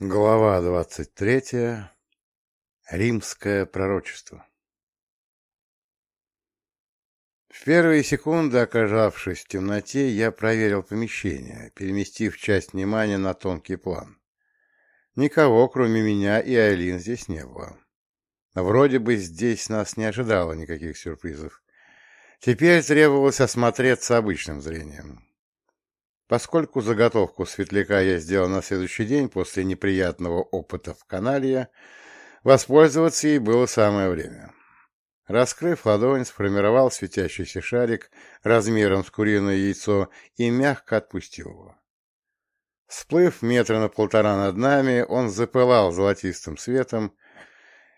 Глава двадцать третья. Римское пророчество. В первые секунды, оказавшись в темноте, я проверил помещение, переместив часть внимания на тонкий план. Никого, кроме меня и Айлин, здесь не было. Вроде бы здесь нас не ожидало никаких сюрпризов. Теперь требовалось осмотреться обычным зрением. Поскольку заготовку светляка я сделал на следующий день после неприятного опыта в канале, воспользоваться ей было самое время. Раскрыв ладонь, сформировал светящийся шарик размером с куриное яйцо и мягко отпустил его. Всплыв метра на полтора над нами, он запылал золотистым светом,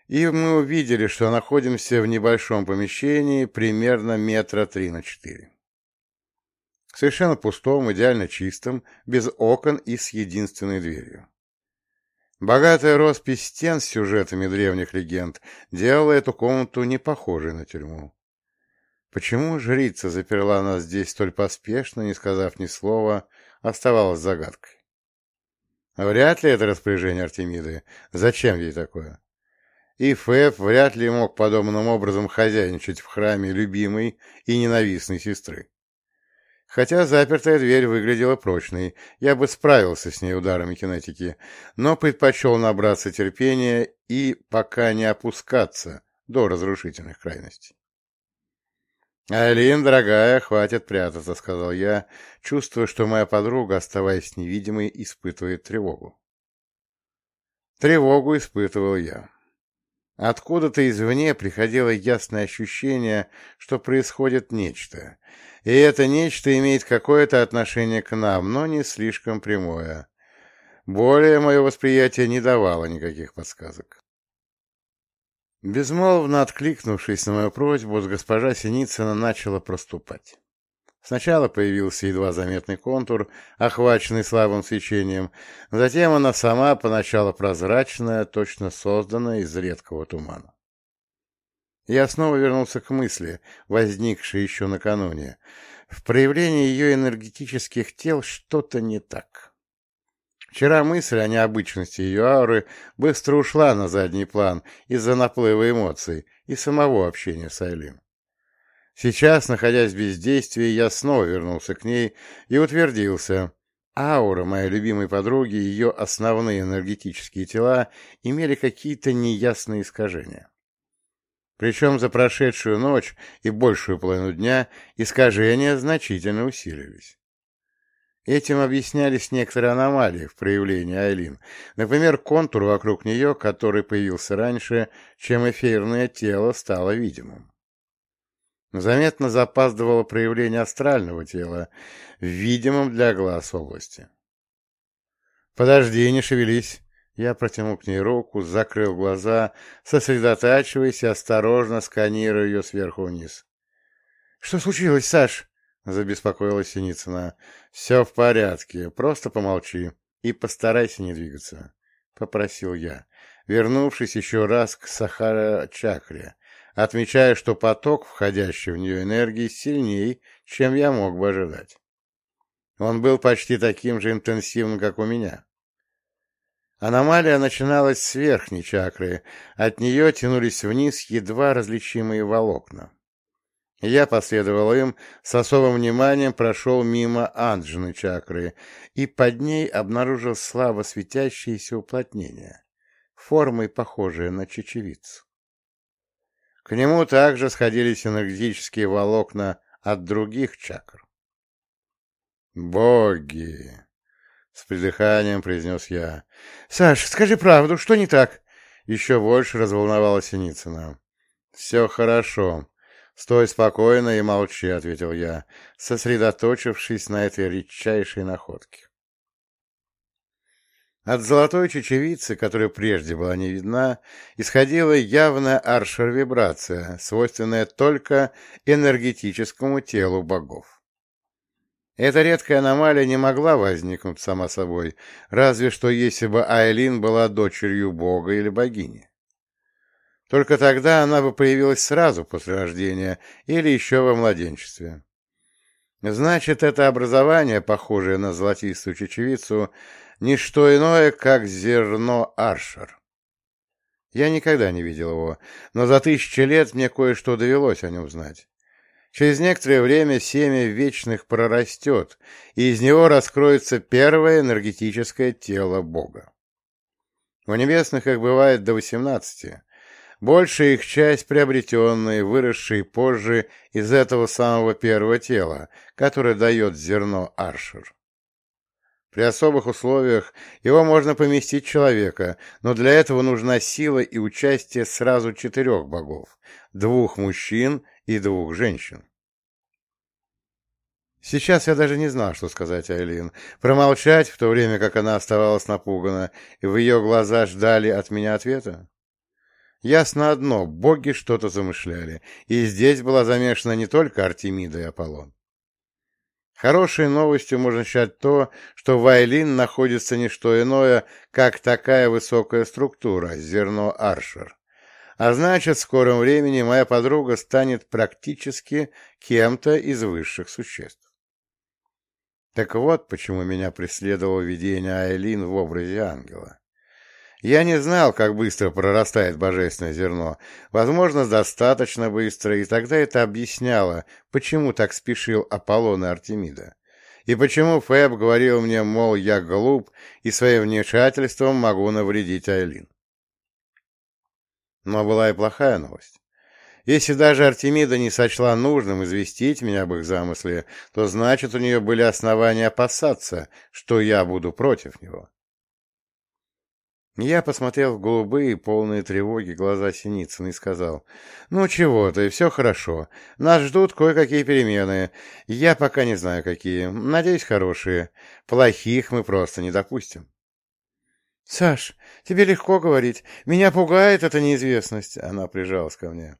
и мы увидели, что находимся в небольшом помещении примерно метра три на четыре. Совершенно пустом, идеально чистом, без окон и с единственной дверью. Богатая роспись стен с сюжетами древних легенд делала эту комнату не похожей на тюрьму. Почему жрица заперла нас здесь столь поспешно, не сказав ни слова, оставалась загадкой. Вряд ли это распоряжение Артемиды. Зачем ей такое? И Фэб вряд ли мог подобным образом хозяйничать в храме любимой и ненавистной сестры. Хотя запертая дверь выглядела прочной, я бы справился с ней ударами кинетики, но предпочел набраться терпения и пока не опускаться до разрушительных крайностей. «Айлин, дорогая, хватит прятаться», — сказал я, чувствуя, что моя подруга, оставаясь невидимой, испытывает тревогу. Тревогу испытывал я. Откуда-то извне приходило ясное ощущение, что происходит нечто, и это нечто имеет какое-то отношение к нам, но не слишком прямое. Более мое восприятие не давало никаких подсказок. Безмолвно откликнувшись на мою просьбу, госпожа Синицына начала проступать. Сначала появился едва заметный контур, охваченный слабым свечением, затем она сама, поначалу прозрачная, точно созданная из редкого тумана. Я снова вернулся к мысли, возникшей еще накануне. В проявлении ее энергетических тел что-то не так. Вчера мысль о необычности ее ауры быстро ушла на задний план из-за наплыва эмоций и самого общения с Айлин. Сейчас, находясь в бездействии, я снова вернулся к ней и утвердился. Аура моей любимой подруги и ее основные энергетические тела имели какие-то неясные искажения. Причем за прошедшую ночь и большую половину дня искажения значительно усилились. Этим объяснялись некоторые аномалии в проявлении Айлин, например, контур вокруг нее, который появился раньше, чем эфирное тело стало видимым. Заметно запаздывало проявление астрального тела, в видимом для глаз области. «Подожди, не шевелись!» Я протянул к ней руку, закрыл глаза, сосредотачиваясь и осторожно сканируя ее сверху вниз. — Что случилось, Саш? — забеспокоилась Синицына. — Все в порядке, просто помолчи и постарайся не двигаться, — попросил я, вернувшись еще раз к Сахара-чакре, отмечая, что поток, входящий в нее энергии, сильней, чем я мог бы ожидать. Он был почти таким же интенсивным, как у меня. Аномалия начиналась с верхней чакры, от нее тянулись вниз едва различимые волокна. Я последовал им, с особым вниманием прошел мимо Анджины чакры и под ней обнаружил слабо светящееся уплотнение, формой похожее на чечевицу. К нему также сходились энергетические волокна от других чакр. «Боги!» — с придыханием произнес я. — Саш, скажи правду, что не так? Еще больше разволновалась Синицына. — Все хорошо. Стой спокойно и молчи, — ответил я, сосредоточившись на этой редчайшей находке. От золотой чечевицы, которая прежде была не видна, исходила явная аршер-вибрация, свойственная только энергетическому телу богов. Эта редкая аномалия не могла возникнуть сама собой, разве что если бы Айлин была дочерью бога или богини. Только тогда она бы появилась сразу после рождения или еще во младенчестве. Значит, это образование, похожее на золотистую чечевицу, не что иное, как зерно Аршер. Я никогда не видел его, но за тысячи лет мне кое-что довелось о нем знать. Через некоторое время семя вечных прорастет, и из него раскроется первое энергетическое тело Бога. У небесных их бывает до восемнадцати. Большая их часть приобретенные, выросшие позже из этого самого первого тела, которое дает зерно Аршер. При особых условиях его можно поместить человека, но для этого нужна сила и участие сразу четырех богов, двух мужчин и двух женщин. Сейчас я даже не знал, что сказать Айлин. Промолчать, в то время как она оставалась напугана, и в ее глаза ждали от меня ответа? Ясно одно, боги что-то замышляли, и здесь была замешана не только Артемида и Аполлон. Хорошей новостью можно считать то, что в Айлин находится не что иное, как такая высокая структура, зерно Аршер. А значит, в скором времени моя подруга станет практически кем-то из высших существ. Так вот, почему меня преследовало видение Айлин в образе ангела. Я не знал, как быстро прорастает божественное зерно. Возможно, достаточно быстро, и тогда это объясняло, почему так спешил Аполлон и Артемида. И почему Фэб говорил мне, мол, я глуп, и своим вмешательством могу навредить Айлин. Но была и плохая новость. Если даже Артемида не сочла нужным известить меня об их замысле, то значит, у нее были основания опасаться, что я буду против него. Я посмотрел в голубые, полные тревоги глаза Синицына и сказал, «Ну чего ты, все хорошо. Нас ждут кое-какие перемены. Я пока не знаю, какие. Надеюсь, хорошие. Плохих мы просто не допустим». «Саш, тебе легко говорить. Меня пугает эта неизвестность». Она прижалась ко мне.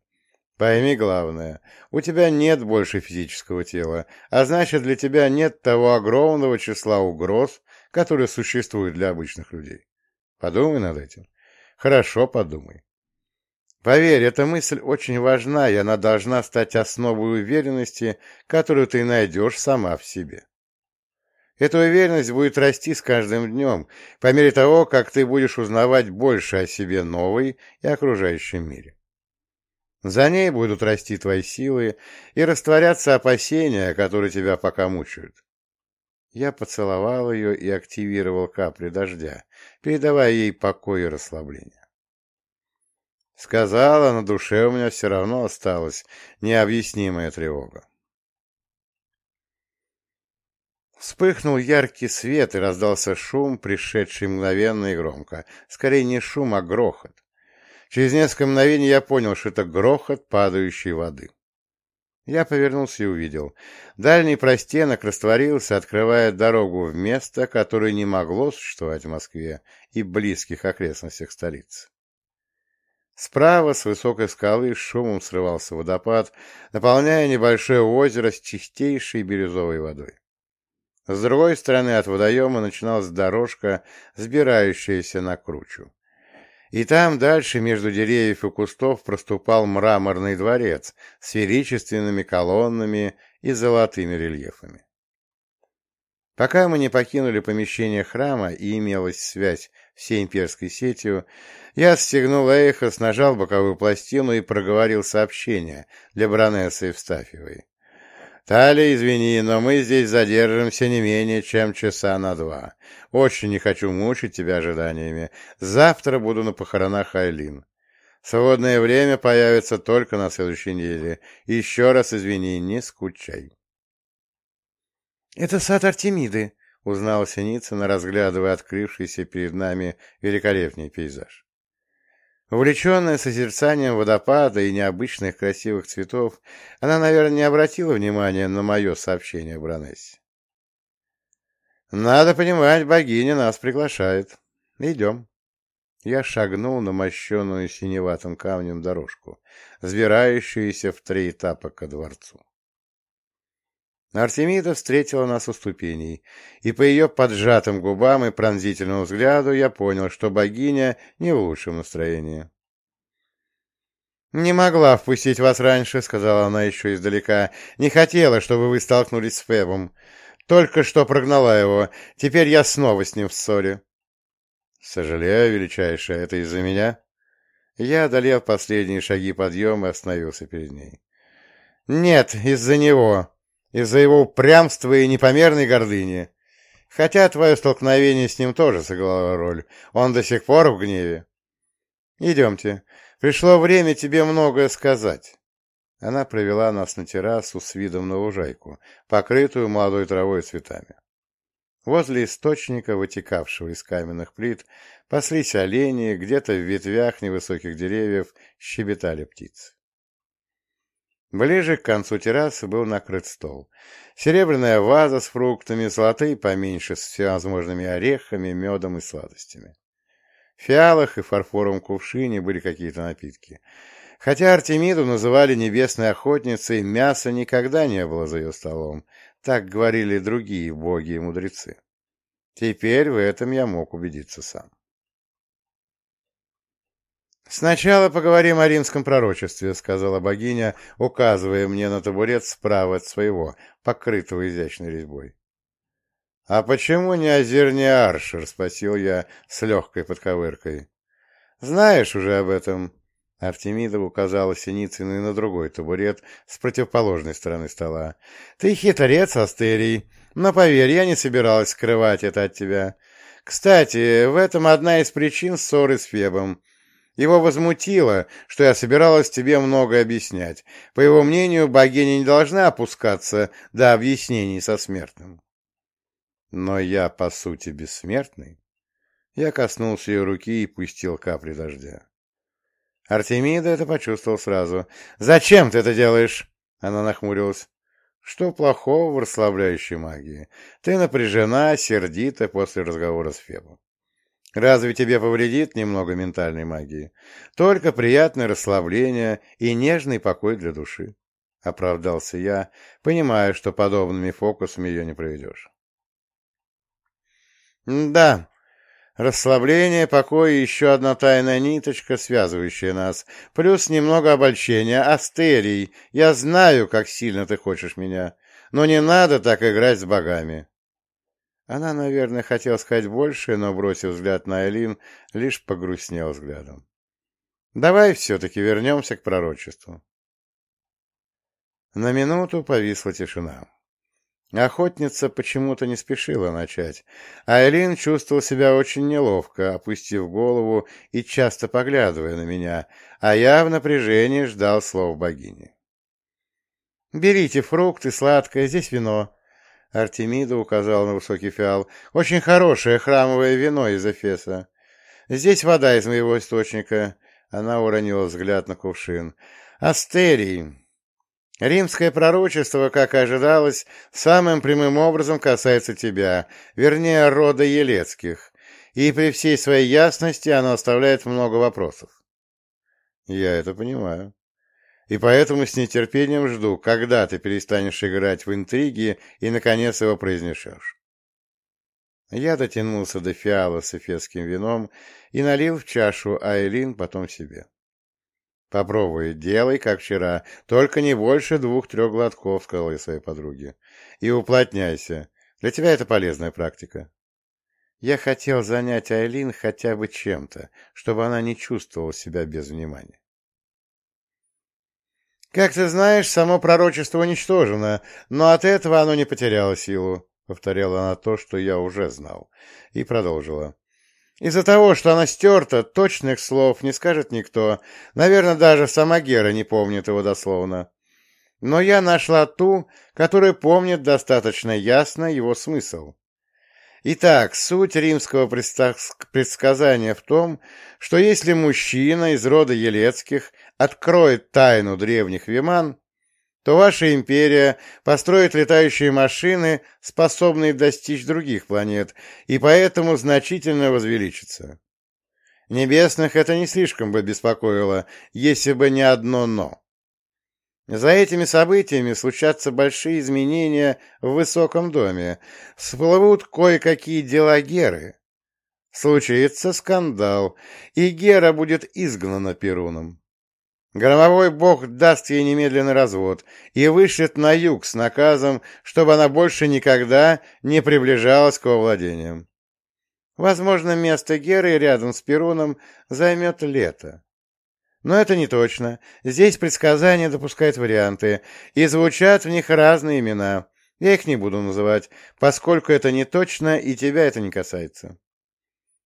Пойми главное, у тебя нет больше физического тела, а значит, для тебя нет того огромного числа угроз, которые существуют для обычных людей. Подумай над этим. Хорошо подумай. Поверь, эта мысль очень важна, и она должна стать основой уверенности, которую ты найдешь сама в себе. Эта уверенность будет расти с каждым днем, по мере того, как ты будешь узнавать больше о себе новой и окружающем мире. За ней будут расти твои силы и растворяться опасения, которые тебя пока мучают. Я поцеловал ее и активировал капли дождя, передавая ей покой и расслабление. Сказала, на душе у меня все равно осталась необъяснимая тревога. Вспыхнул яркий свет, и раздался шум, пришедший мгновенно и громко. Скорее не шум, а грохот. Через несколько мгновений я понял, что это грохот падающей воды. Я повернулся и увидел. Дальний простенок растворился, открывая дорогу в место, которое не могло существовать в Москве и близких окрестностях столицы. Справа с высокой скалы шумом срывался водопад, наполняя небольшое озеро с чистейшей бирюзовой водой. С другой стороны от водоема начиналась дорожка, сбирающаяся на кручу. И там дальше между деревьев и кустов проступал мраморный дворец с величественными колоннами и золотыми рельефами. Пока мы не покинули помещение храма и имелась связь всей имперской сетью, я стегнул Эйхос, нажал боковую пластину и проговорил сообщение для баронессы Евстафьевой. Талия, извини, но мы здесь задержимся не менее чем часа на два. Очень не хочу мучить тебя ожиданиями. Завтра буду на похоронах Айлин. Свободное время появится только на следующей неделе. Еще раз извини, не скучай. — Это сад Артемиды, — узнала Синицына, разглядывая открывшийся перед нами великолепный пейзаж. Увлеченная созерцанием водопада и необычных красивых цветов, она, наверное, не обратила внимания на мое сообщение к Бронессе. «Надо понимать, богиня нас приглашает. Идем». Я шагнул на мощенную синеватым камнем дорожку, сбирающуюся в три этапа ко дворцу. Артемида встретила нас у ступеней, и по ее поджатым губам и пронзительному взгляду я понял, что богиня не в лучшем настроении. «Не могла впустить вас раньше», — сказала она еще издалека. «Не хотела, чтобы вы столкнулись с Фебом. Только что прогнала его. Теперь я снова с ним в ссоре. Сожалею, величайшая, это из-за меня? Я одолел последние шаги подъема и остановился перед ней. Нет, из-за него. Из-за его упрямства и непомерной гордыни. Хотя твое столкновение с ним тоже сыграло роль. Он до сих пор в гневе. Идемте. Пришло время тебе многое сказать. Она провела нас на террасу с видом на лужайку, покрытую молодой травой и цветами. Возле источника, вытекавшего из каменных плит, паслись олени, где-то в ветвях невысоких деревьев щебетали птицы. Ближе к концу террасы был накрыт стол. Серебряная ваза с фруктами, золотые поменьше с всевозможными орехами, медом и сладостями. В фиалах и фарфоровом кувшине были какие-то напитки. Хотя Артемиду называли небесной охотницей, мяса никогда не было за ее столом. Так говорили другие боги и мудрецы. Теперь в этом я мог убедиться сам. «Сначала поговорим о римском пророчестве», — сказала богиня, указывая мне на табурет справа от своего, покрытого изящной резьбой. «А почему не озерний аршер?» — спросил я с легкой подковыркой. «Знаешь уже об этом?» Артемида указала Синицыной на другой табурет с противоположной стороны стола. «Ты хитрец, Астерий, но поверь, я не собиралась скрывать это от тебя. Кстати, в этом одна из причин ссоры с Фебом. Его возмутило, что я собиралась тебе многое объяснять. По его мнению, богиня не должна опускаться до объяснений со смертным». «Но я, по сути, бессмертный». Я коснулся ее руки и пустил капли дождя. Артемида это почувствовал сразу. «Зачем ты это делаешь?» Она нахмурилась. «Что плохого в расслабляющей магии? Ты напряжена, сердита после разговора с Фебом. Разве тебе повредит немного ментальной магии? Только приятное расслабление и нежный покой для души», — оправдался я, понимая, что подобными фокусами ее не проведешь. «Да, Расслабление, покой и еще одна тайная ниточка, связывающая нас. Плюс немного обольщения. Астерий, я знаю, как сильно ты хочешь меня, но не надо так играть с богами. Она, наверное, хотела сказать больше, но, бросив взгляд на Элин, лишь погрустнел взглядом. Давай все-таки вернемся к пророчеству. На минуту повисла тишина. Охотница почему-то не спешила начать, а Элин чувствовал себя очень неловко, опустив голову и часто поглядывая на меня, а я в напряжении ждал слов богини. «Берите фрукты, сладкое, здесь вино». Артемида указал на высокий фиал. «Очень хорошее храмовое вино из Эфеса. Здесь вода из моего источника». Она уронила взгляд на кувшин. «Астерий, Римское пророчество, как ожидалось, самым прямым образом касается тебя, вернее, рода Елецких, и при всей своей ясности оно оставляет много вопросов. Я это понимаю. И поэтому с нетерпением жду, когда ты перестанешь играть в интриги и, наконец, его произнесешь. Я дотянулся до фиала с эфесским вином и налил в чашу Айлин, потом себе. «Попробуй, делай, как вчера, только не больше двух-трех глотков», — сказал я своей подруге. «И уплотняйся. Для тебя это полезная практика». Я хотел занять Айлин хотя бы чем-то, чтобы она не чувствовала себя без внимания. «Как ты знаешь, само пророчество уничтожено, но от этого оно не потеряло силу», — повторяла она то, что я уже знал, и продолжила. Из-за того, что она стерта, точных слов не скажет никто. Наверное, даже сама Гера не помнит его дословно. Но я нашла ту, которая помнит достаточно ясно его смысл. Итак, суть римского предсказания в том, что если мужчина из рода Елецких откроет тайну древних виман, то ваша империя построит летающие машины, способные достичь других планет, и поэтому значительно возвеличится. Небесных это не слишком бы беспокоило, если бы не одно «но». За этими событиями случатся большие изменения в высоком доме, всплывут кое-какие дела Геры. Случится скандал, и Гера будет изгнана Перуном. Громовой бог даст ей немедленный развод и вышлет на юг с наказом, чтобы она больше никогда не приближалась к его владениям. Возможно, место Геры рядом с Перуном займет лето. Но это не точно. Здесь предсказания допускают варианты, и звучат в них разные имена. Я их не буду называть, поскольку это не точно, и тебя это не касается.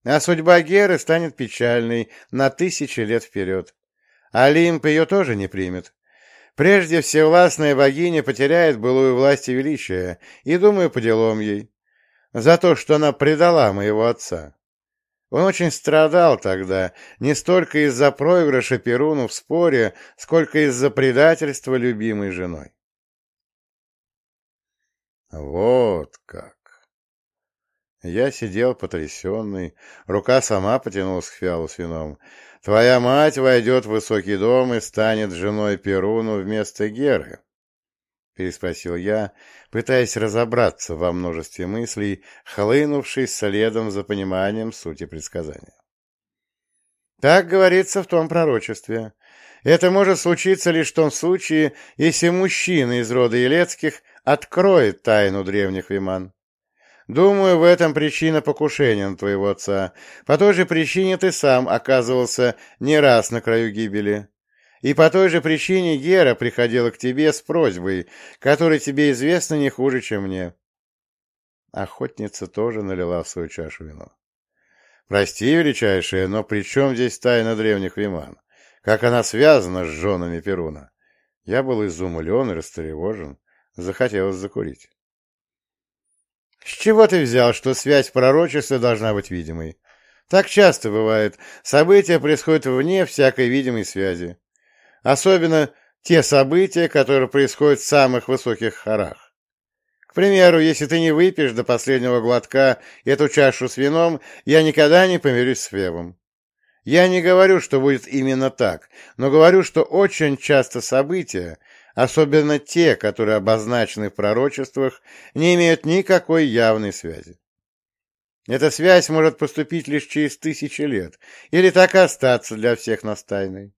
А судьба Геры станет печальной на тысячи лет вперед. Олимп ее тоже не примет. Прежде всевластная богиня потеряет былую власть и величие, и, думаю, по делам ей. За то, что она предала моего отца. Он очень страдал тогда, не столько из-за проигрыша Перуну в споре, сколько из-за предательства любимой женой. Вот как! Я сидел потрясенный, рука сама потянулась к фиалу с вином. Твоя мать войдет в высокий дом и станет женой Перуну вместо Геры. — переспросил я, пытаясь разобраться во множестве мыслей, хлынувшись следом за пониманием сути предсказания. Так говорится в том пророчестве. Это может случиться лишь в том случае, если мужчина из рода Елецких откроет тайну древних виман. Думаю, в этом причина покушения на твоего отца. По той же причине ты сам оказывался не раз на краю гибели. И по той же причине Гера приходила к тебе с просьбой, которая тебе известна не хуже, чем мне. Охотница тоже налила в свою чашу вино. Прости, величайшая, но при чем здесь тайна древних виман? Как она связана с женами Перуна? Я был изумлен и растревожен. Захотелось закурить. С чего ты взял, что связь в пророчестве должна быть видимой? Так часто бывает. События происходят вне всякой видимой связи. Особенно те события, которые происходят в самых высоких хорах. К примеру, если ты не выпьешь до последнего глотка эту чашу с вином, я никогда не помирюсь с Фебом. Я не говорю, что будет именно так, но говорю, что очень часто события, особенно те, которые обозначены в пророчествах, не имеют никакой явной связи. Эта связь может поступить лишь через тысячи лет, или так и остаться для всех нас тайной.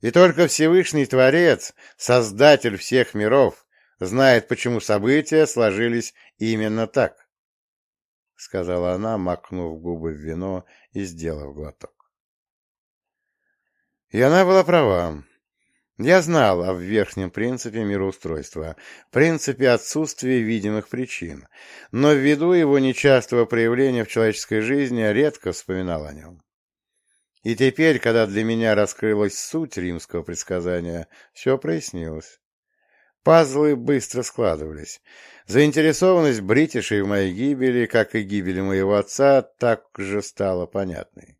И только Всевышний Творец, Создатель всех миров, знает, почему события сложились именно так, — сказала она, макнув губы в вино и сделав глоток. И она была права. Я знал о верхнем принципе мироустройства, принципе отсутствия видимых причин, но ввиду его нечастого проявления в человеческой жизни редко вспоминал о нем. И теперь, когда для меня раскрылась суть римского предсказания, все прояснилось. Пазлы быстро складывались. Заинтересованность бритишей в моей гибели, как и гибели моего отца, так же стала понятной.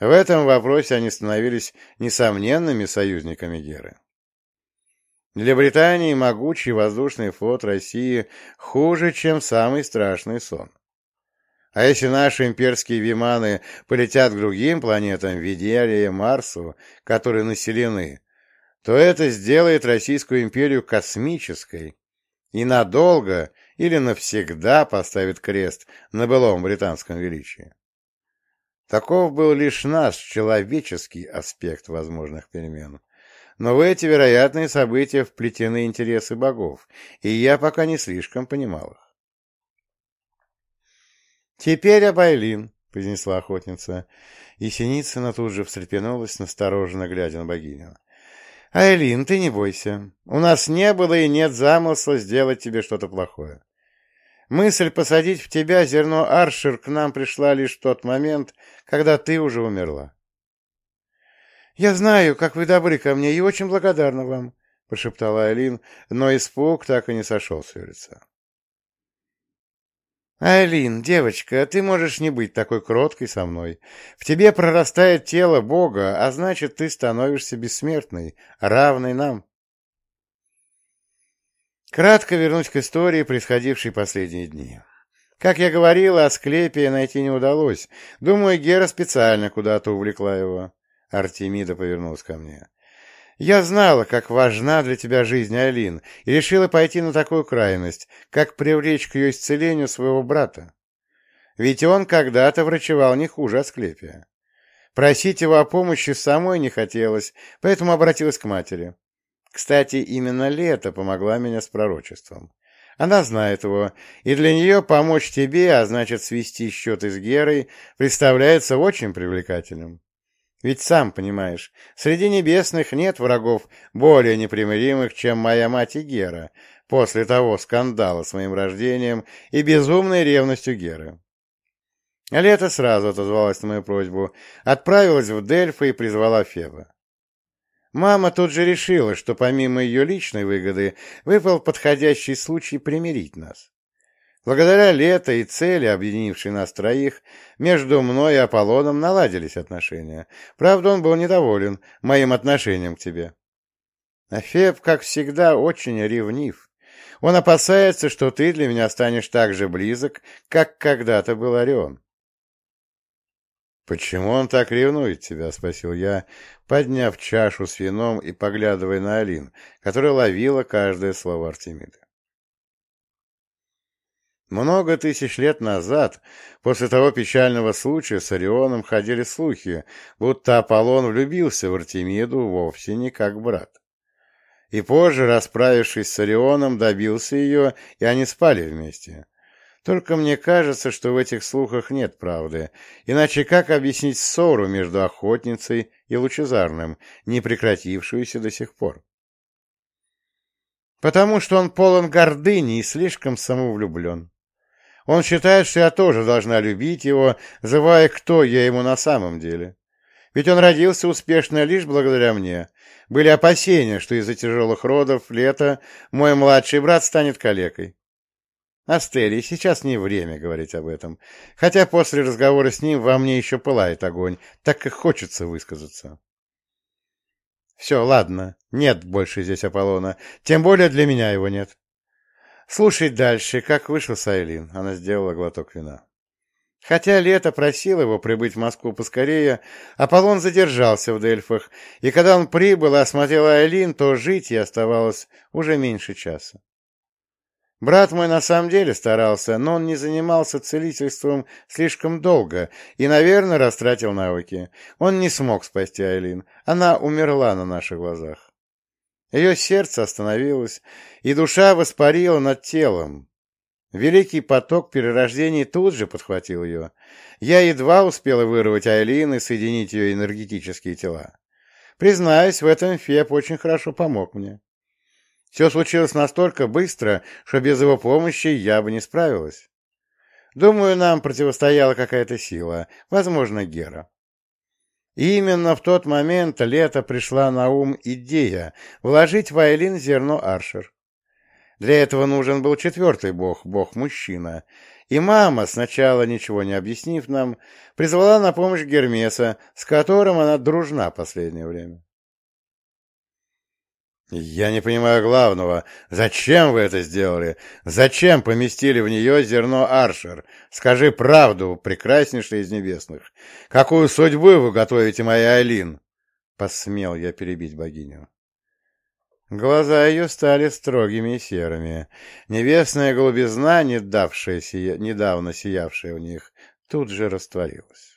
В этом вопросе они становились несомненными союзниками Геры. Для Британии могучий воздушный флот России хуже, чем самый страшный сон. А если наши имперские виманы полетят к другим планетам, Венере, Марсу, которые населены, то это сделает Российскую империю космической и надолго или навсегда поставит крест на былом британском величии. Таков был лишь наш человеческий аспект возможных перемен. Но в эти вероятные события вплетены интересы богов, и я пока не слишком понимал их. «Теперь Абайлин», — произнесла охотница, и Синицына тут же встрепенулась, настороженно глядя на богиню. «Айлин, ты не бойся. У нас не было и нет замысла сделать тебе что-то плохое. Мысль посадить в тебя зерно Аршир к нам пришла лишь в тот момент, когда ты уже умерла». «Я знаю, как вы добры ко мне и очень благодарна вам», — прошептала Айлин, но испуг так и не сошел с ее лица. «Айлин, девочка, ты можешь не быть такой кроткой со мной. В тебе прорастает тело Бога, а значит, ты становишься бессмертной, равной нам». Кратко вернусь к истории, происходившей последние дни. Как я говорила, Асклепия найти не удалось. Думаю, Гера специально куда-то увлекла его. Артемида повернулась ко мне. Я знала, как важна для тебя жизнь Айлин, и решила пойти на такую крайность, как привлечь к ее исцелению своего брата. Ведь он когда-то врачевал не хуже Асклепия. Просить его о помощи самой не хотелось, поэтому обратилась к матери. Кстати, именно Лето помогла меня с пророчеством. Она знает его, и для нее помочь тебе, а значит свести счеты с Герой, представляется очень привлекательным. Ведь сам понимаешь, среди небесных нет врагов более непримиримых, чем моя мать и Гера, после того скандала с моим рождением и безумной ревностью Геры. Лето сразу отозвалась на мою просьбу, отправилась в Дельфы и призвала Феба. Мама тут же решила, что помимо ее личной выгоды выпал подходящий случай примирить нас. Благодаря лето и цели, объединившей нас троих, между мной и Аполлоном наладились отношения. Правда, он был недоволен моим отношением к тебе. А Феб, как всегда, очень ревнив. Он опасается, что ты для меня станешь так же близок, как когда-то был Орион. «Почему он так ревнует тебя?» — спросил я, подняв чашу с вином и поглядывая на Алин, которая ловила каждое слово Артемида. Много тысяч лет назад, после того печального случая с Орионом, ходили слухи, будто Аполлон влюбился в Артемиду вовсе не как брат. И позже, расправившись с Орионом, добился ее, и они спали вместе. Только мне кажется, что в этих слухах нет правды, иначе как объяснить ссору между охотницей и лучезарным, не прекратившуюся до сих пор? Потому что он полон гордыни и слишком самовлюблен. Он считает, что я тоже должна любить его, зывая, кто я ему на самом деле. Ведь он родился успешно лишь благодаря мне. Были опасения, что из-за тяжелых родов лета мой младший брат станет калекой. Астерии, сейчас не время говорить об этом, хотя после разговора с ним во мне еще пылает огонь, так и хочется высказаться. Все, ладно, нет больше здесь Аполлона, тем более для меня его нет. Слушай дальше, как вышел Сайлин, она сделала глоток вина. Хотя Лето просил его прибыть в Москву поскорее, Аполлон задержался в Дельфах, и когда он прибыл и осмотрел Айлин, то жить ей оставалось уже меньше часа. Брат мой на самом деле старался, но он не занимался целительством слишком долго и, наверное, растратил навыки. Он не смог спасти Айлин. Она умерла на наших глазах. Ее сердце остановилось, и душа воспарила над телом. Великий поток перерождений тут же подхватил ее. Я едва успела вырвать Айлин и соединить ее энергетические тела. Признаюсь, в этом Феб очень хорошо помог мне. Все случилось настолько быстро, что без его помощи я бы не справилась. Думаю, нам противостояла какая-то сила, возможно, Гера. И именно в тот момент лето пришла на ум идея вложить в Айлин зерно Аршер. Для этого нужен был четвертый бог, бог-мужчина. И мама, сначала ничего не объяснив нам, призвала на помощь Гермеса, с которым она дружна последнее время. «Я не понимаю главного. Зачем вы это сделали? Зачем поместили в нее зерно Аршер? Скажи правду, прекраснейший из небесных. Какую судьбу вы готовите моей Айлин?» Посмел я перебить богиню. Глаза ее стали строгими и серыми. Небесная голубизна, не давшая сия... недавно сиявшая в них, тут же растворилась.